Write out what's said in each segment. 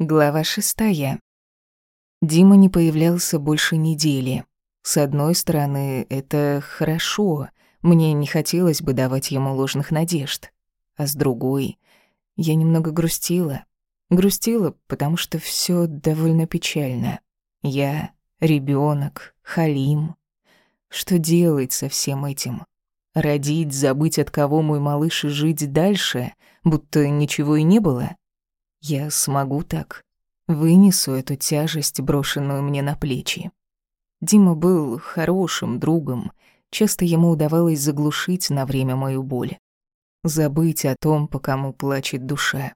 Глава шестая. Дима не появлялся больше недели. С одной стороны, это хорошо. Мне не хотелось бы давать ему ложных надежд. А с другой, я немного грустила. Грустила, потому что все довольно печально. Я ребенок, Халим. Что делать со всем этим? Родить, забыть, от кого мой малыш и жить дальше, будто ничего и не было? Я смогу так. Вынесу эту тяжесть, брошенную мне на плечи. Дима был хорошим другом. Часто ему удавалось заглушить на время мою боль. Забыть о том, по кому плачет душа.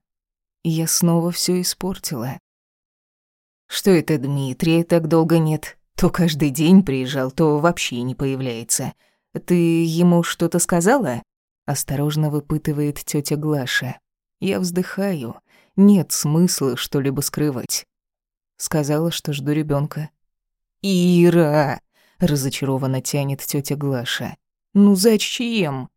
И я снова все испортила. Что это Дмитрия так долго нет? То каждый день приезжал, то вообще не появляется. Ты ему что-то сказала? Осторожно выпытывает тетя Глаша. Я вздыхаю. Нет смысла что-либо скрывать. Сказала, что жду ребенка. «Ира!» — разочарованно тянет тетя Глаша. «Ну зачем?»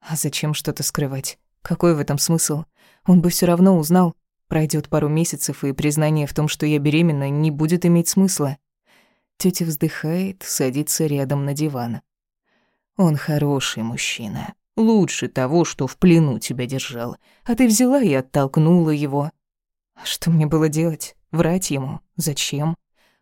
«А зачем что-то скрывать? Какой в этом смысл? Он бы все равно узнал. Пройдет пару месяцев, и признание в том, что я беременна, не будет иметь смысла». Тетя вздыхает, садится рядом на диван. «Он хороший мужчина. Лучше того, что в плену тебя держал. А ты взяла и оттолкнула его. Что мне было делать? Врать ему? Зачем?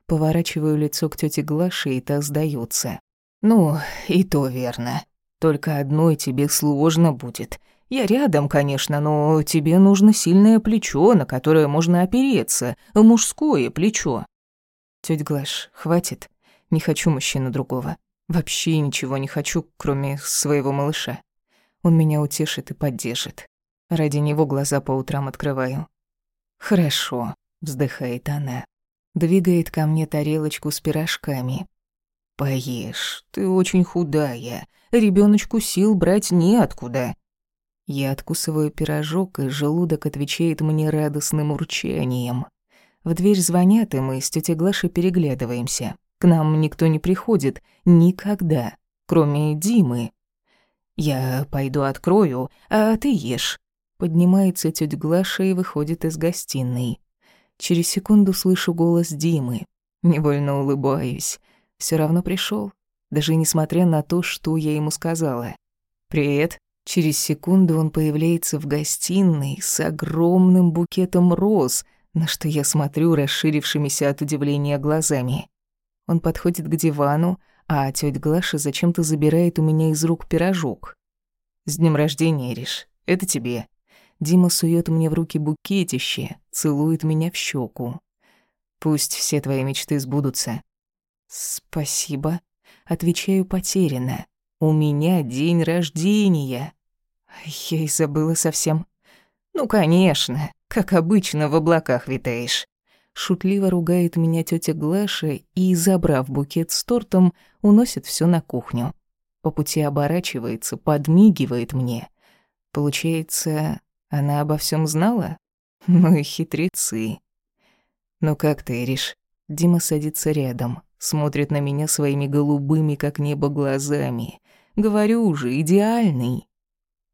Поворачиваю лицо к тете Глаше, и та сдается. Ну, и то верно. Только одной тебе сложно будет. Я рядом, конечно, но тебе нужно сильное плечо, на которое можно опереться. Мужское плечо. Тётя Глаш, хватит. Не хочу мужчину другого. Вообще ничего не хочу, кроме своего малыша. Он меня утешит и поддержит. Ради него глаза по утрам открываю. «Хорошо», — вздыхает она. Двигает ко мне тарелочку с пирожками. «Поешь, ты очень худая. Ребеночку сил брать неоткуда». Я откусываю пирожок, и желудок отвечает мне радостным урчанием. В дверь звонят, и мы с тетей Глашей переглядываемся. К нам никто не приходит. Никогда. Кроме Димы. «Я пойду открою, а ты ешь». Поднимается тётя Глаша и выходит из гостиной. Через секунду слышу голос Димы. Невольно улыбаюсь. Всё равно пришёл, даже несмотря на то, что я ему сказала. «Привет». Через секунду он появляется в гостиной с огромным букетом роз, на что я смотрю расширившимися от удивления глазами. Он подходит к дивану, а тётя Глаша зачем-то забирает у меня из рук пирожок. «С днем рождения, Риш, это тебе». Дима сует мне в руки букетище, целует меня в щеку. «Пусть все твои мечты сбудутся». «Спасибо», — отвечаю потерянно. «У меня день рождения». Я и забыла совсем. «Ну, конечно, как обычно в облаках витаешь». Шутливо ругает меня тетя Глаша и, забрав букет с тортом, уносит все на кухню. По пути оборачивается, подмигивает мне. Получается, она обо всем знала? Ну и хитрецы. «Ну как ты, Ириш?» Дима садится рядом, смотрит на меня своими голубыми, как небо, глазами. «Говорю уже, идеальный».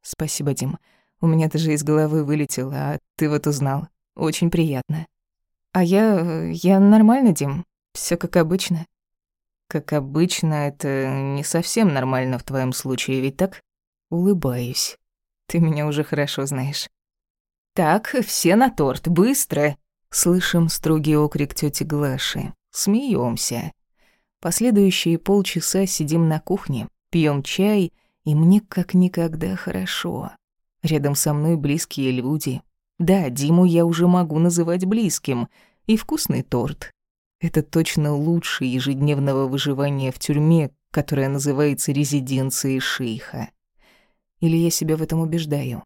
«Спасибо, Дим. У меня даже из головы вылетело, а ты вот узнал. Очень приятно». А я... я нормально, Дим. Все как обычно. Как обычно, это не совсем нормально в твоем случае, ведь так? Улыбаюсь. Ты меня уже хорошо знаешь. Так, все на торт, быстро. Слышим строгий окрик тети Глаши. Смеемся. Последующие полчаса сидим на кухне, пьем чай, и мне как никогда хорошо. Рядом со мной близкие люди, да, Диму я уже могу называть близким. И вкусный торт. Это точно лучше ежедневного выживания в тюрьме, которая называется резиденцией шейха. Или я себя в этом убеждаю?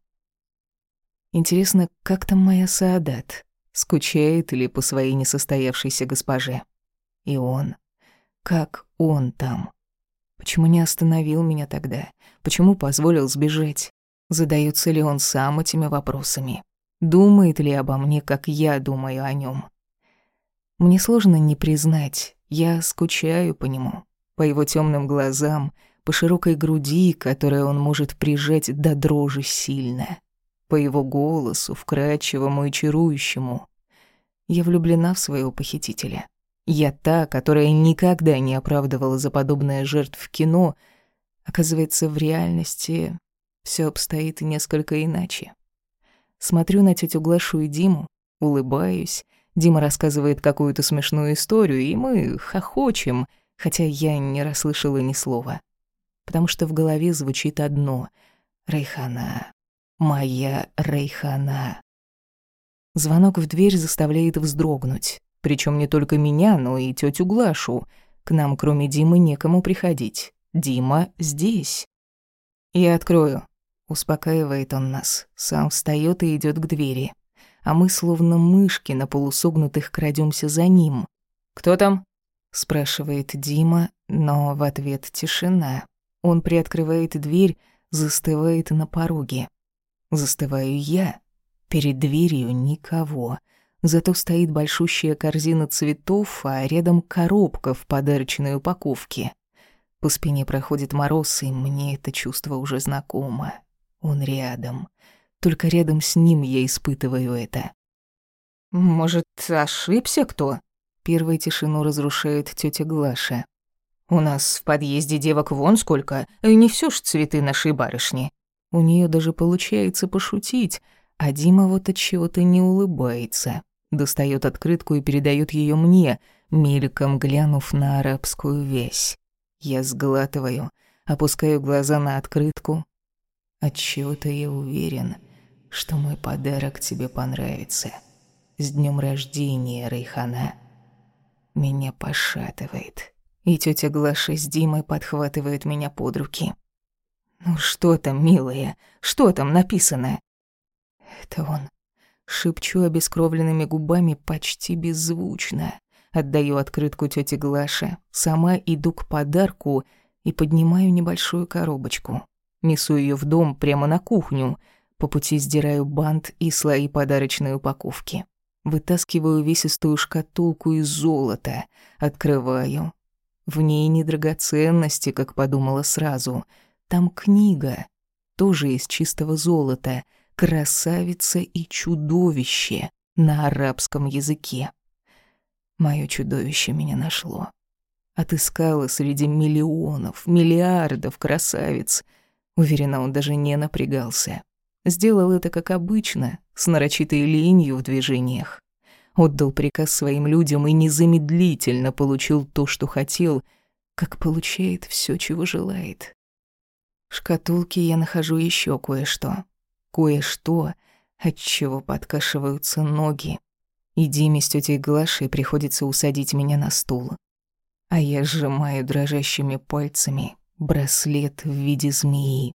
Интересно, как там моя Саадат? Скучает или по своей несостоявшейся госпоже? И он? Как он там? Почему не остановил меня тогда? Почему позволил сбежать? Задается ли он сам этими вопросами? Думает ли обо мне, как я думаю о нем? Мне сложно не признать, я скучаю по нему, по его темным глазам, по широкой груди, которую он может прижать до дрожи сильно, по его голосу, вкрадчивому и чарующему. Я влюблена в своего похитителя. Я та, которая никогда не оправдывала за подобное жертв в кино. Оказывается, в реальности все обстоит несколько иначе. Смотрю на тетю Глашу и Диму, улыбаюсь. Дима рассказывает какую-то смешную историю, и мы хохочем, хотя я не расслышала ни слова. Потому что в голове звучит одно — «Рейхана, моя Рейхана». Звонок в дверь заставляет вздрогнуть. Причем не только меня, но и тетю Глашу. К нам, кроме Димы, некому приходить. Дима здесь. «Я открою», — успокаивает он нас. Сам встает и идет к двери. А мы, словно мышки на полусогнутых, крадемся за ним. «Кто там?» — спрашивает Дима, но в ответ тишина. Он приоткрывает дверь, застывает на пороге. Застываю я. Перед дверью никого. Зато стоит большущая корзина цветов, а рядом коробка в подарочной упаковке. По спине проходит мороз, и мне это чувство уже знакомо. Он рядом. Только рядом с ним я испытываю это. «Может, ошибся кто?» Первую тишину разрушает тетя Глаша. «У нас в подъезде девок вон сколько, и не все ж цветы нашей барышни». У нее даже получается пошутить, а Дима вот от чего-то не улыбается. Достает открытку и передает ее мне, мельком глянув на арабскую весь. Я сглатываю, опускаю глаза на открытку. Отчего-то я уверен, что мой подарок тебе понравится. С днем рождения, Рейхана. Меня пошатывает. И тетя Глаша с Димой подхватывают меня под руки. «Ну что там, милая? Что там написано?» Это он. Шепчу обескровленными губами почти беззвучно. Отдаю открытку тете Глаше, сама иду к подарку и поднимаю небольшую коробочку. Несу ее в дом прямо на кухню. По пути сдираю бант и слои подарочной упаковки. Вытаскиваю весистую шкатулку из золота, открываю. В ней не драгоценности, как подумала сразу. Там книга, тоже из чистого золота — красавица и чудовище на арабском языке. Моё чудовище меня нашло. Отыскало среди миллионов, миллиардов красавиц. Уверена, он даже не напрягался. Сделал это как обычно, с нарочитой ленью в движениях. Отдал приказ своим людям и незамедлительно получил то, что хотел, как получает все, чего желает. В шкатулке я нахожу еще кое-что кое-что, от чего подкашиваются ноги. И Диме с тетей Глашей приходится усадить меня на стул. А я сжимаю дрожащими пальцами браслет в виде змеи.